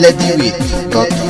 bloody way.